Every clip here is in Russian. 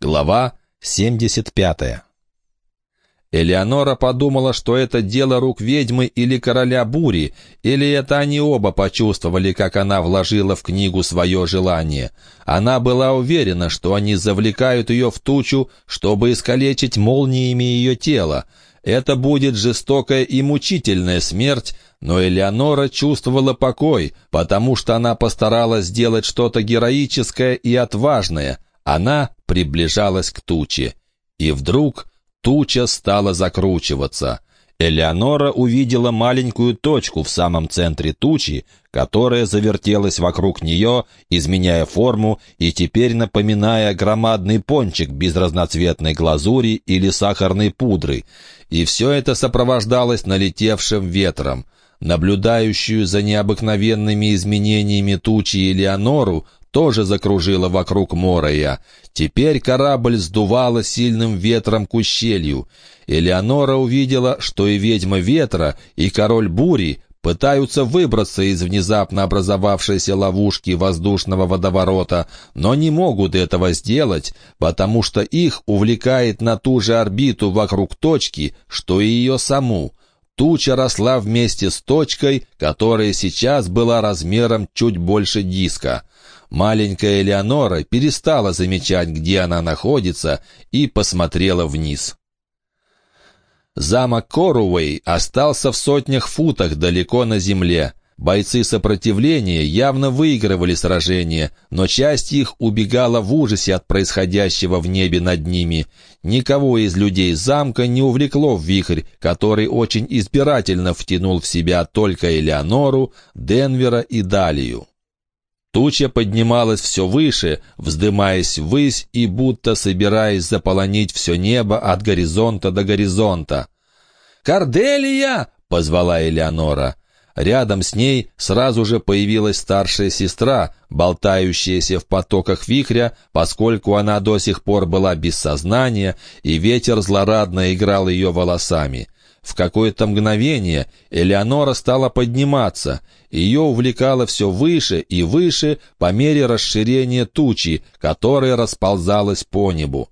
Глава 75 Элеонора подумала, что это дело рук ведьмы или короля бури, или это они оба почувствовали, как она вложила в книгу свое желание. Она была уверена, что они завлекают ее в тучу, чтобы искалечить молниями ее тело. Это будет жестокая и мучительная смерть, но Элеонора чувствовала покой, потому что она постаралась сделать что-то героическое и отважное. Она приближалась к туче. И вдруг туча стала закручиваться. Элеонора увидела маленькую точку в самом центре тучи, которая завертелась вокруг нее, изменяя форму и теперь напоминая громадный пончик без разноцветной глазури или сахарной пудры. И все это сопровождалось налетевшим ветром. Наблюдающую за необыкновенными изменениями тучи Элеонору тоже закружила вокруг Мороя. Теперь корабль сдувало сильным ветром к ущелью. Элеонора увидела, что и ведьма ветра, и король бури пытаются выбраться из внезапно образовавшейся ловушки воздушного водоворота, но не могут этого сделать, потому что их увлекает на ту же орбиту вокруг точки, что и ее саму. Туча росла вместе с точкой, которая сейчас была размером чуть больше диска. Маленькая Элеонора перестала замечать, где она находится, и посмотрела вниз. Замок Коруэй остался в сотнях футах далеко на земле. Бойцы сопротивления явно выигрывали сражение, но часть их убегала в ужасе от происходящего в небе над ними. Никого из людей замка не увлекло в вихрь, который очень избирательно втянул в себя только Элеонору, Денвера и Далию. Туча поднималась все выше, вздымаясь ввысь и будто собираясь заполонить все небо от горизонта до горизонта. «Корделия!» — позвала Элеонора. Рядом с ней сразу же появилась старшая сестра, болтающаяся в потоках вихря, поскольку она до сих пор была без сознания, и ветер злорадно играл ее волосами. В какое-то мгновение Элеонора стала подниматься. Ее увлекало все выше и выше по мере расширения тучи, которая расползалась по небу.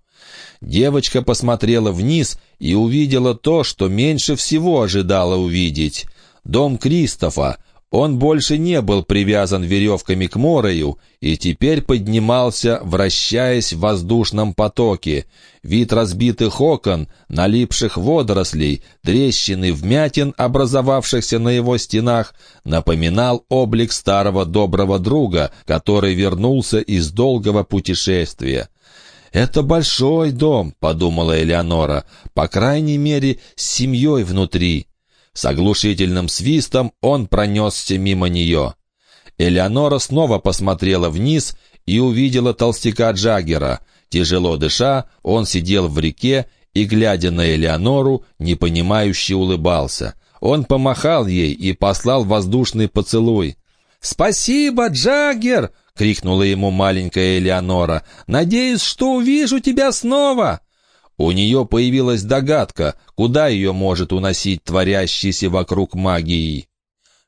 Девочка посмотрела вниз и увидела то, что меньше всего ожидала увидеть. Дом Кристофа, он больше не был привязан веревками к морою и теперь поднимался, вращаясь в воздушном потоке. Вид разбитых окон, налипших водорослей, трещины вмятин, образовавшихся на его стенах, напоминал облик старого доброго друга, который вернулся из долгого путешествия. «Это большой дом», — подумала Элеонора, — «по крайней мере, с семьей внутри». С оглушительным свистом он пронесся мимо нее. Элеонора снова посмотрела вниз и увидела толстяка Джаггера. Тяжело дыша, он сидел в реке и, глядя на Элеонору, непонимающе улыбался. Он помахал ей и послал воздушный поцелуй. «Спасибо, Джаггер!» — крикнула ему маленькая Элеонора. «Надеюсь, что увижу тебя снова!» У нее появилась догадка, куда ее может уносить творящийся вокруг магии.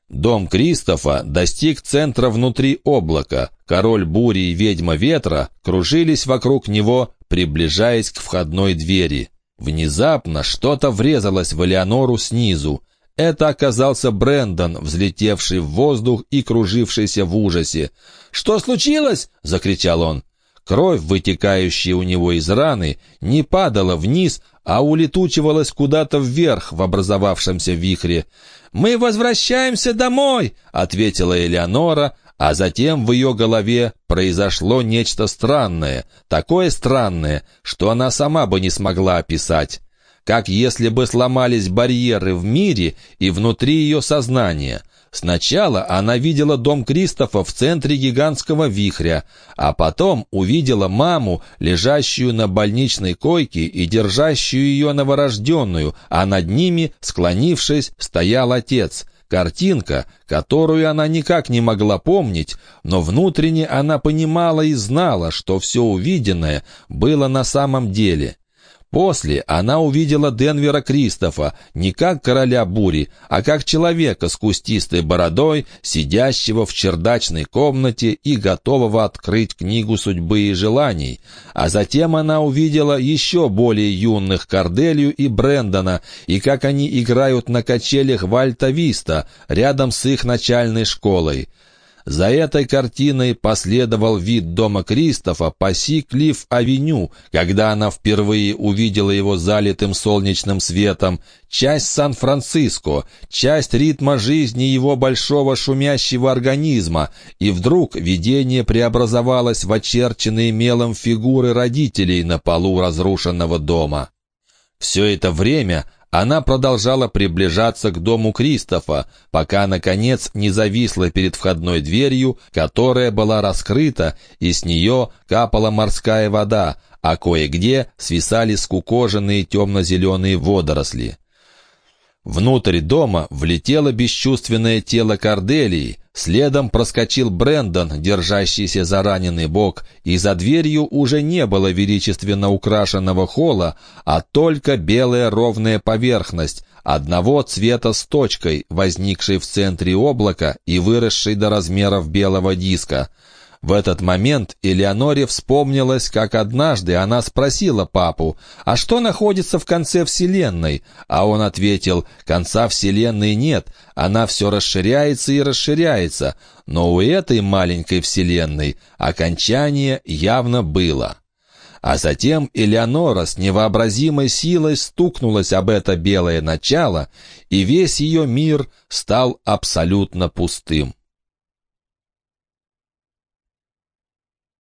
Дом Кристофа достиг центра внутри облака. Король бури и ведьма ветра кружились вокруг него, приближаясь к входной двери. Внезапно что-то врезалось в Элеонору снизу. Это оказался Брендон, взлетевший в воздух и кружившийся в ужасе. «Что случилось?» — закричал он. Кровь, вытекающая у него из раны, не падала вниз, а улетучивалась куда-то вверх в образовавшемся вихре. «Мы возвращаемся домой!» — ответила Элеонора, а затем в ее голове произошло нечто странное, такое странное, что она сама бы не смогла описать. Как если бы сломались барьеры в мире и внутри ее сознания. Сначала она видела дом Кристофа в центре гигантского вихря, а потом увидела маму, лежащую на больничной койке и держащую ее новорожденную, а над ними, склонившись, стоял отец. Картинка, которую она никак не могла помнить, но внутренне она понимала и знала, что все увиденное было на самом деле. После она увидела Денвера Кристофа не как короля бури, а как человека с кустистой бородой, сидящего в чердачной комнате и готового открыть книгу судьбы и желаний. А затем она увидела еще более юных Корделию и Брэндона, и как они играют на качелях Вальта Виста, рядом с их начальной школой. За этой картиной последовал вид дома Кристофа по Си-Клифф-авеню, когда она впервые увидела его залитым солнечным светом, часть Сан-Франциско, часть ритма жизни его большого шумящего организма, и вдруг видение преобразовалось в очерченные мелом фигуры родителей на полу разрушенного дома. Все это время она продолжала приближаться к дому Кристофа, пока, наконец, не зависла перед входной дверью, которая была раскрыта, и с нее капала морская вода, а кое-где свисали скукоженные темно-зеленые водоросли. Внутрь дома влетело бесчувственное тело Корделии, следом проскочил Брендон, держащийся за раненый бок, и за дверью уже не было величественно украшенного холла, а только белая ровная поверхность, одного цвета с точкой, возникшей в центре облака и выросшей до размеров белого диска. В этот момент Элеоноре вспомнилось, как однажды она спросила папу, «А что находится в конце Вселенной?» А он ответил, «Конца Вселенной нет, она все расширяется и расширяется, но у этой маленькой Вселенной окончание явно было». А затем Элеонора с невообразимой силой стукнулась об это белое начало, и весь ее мир стал абсолютно пустым.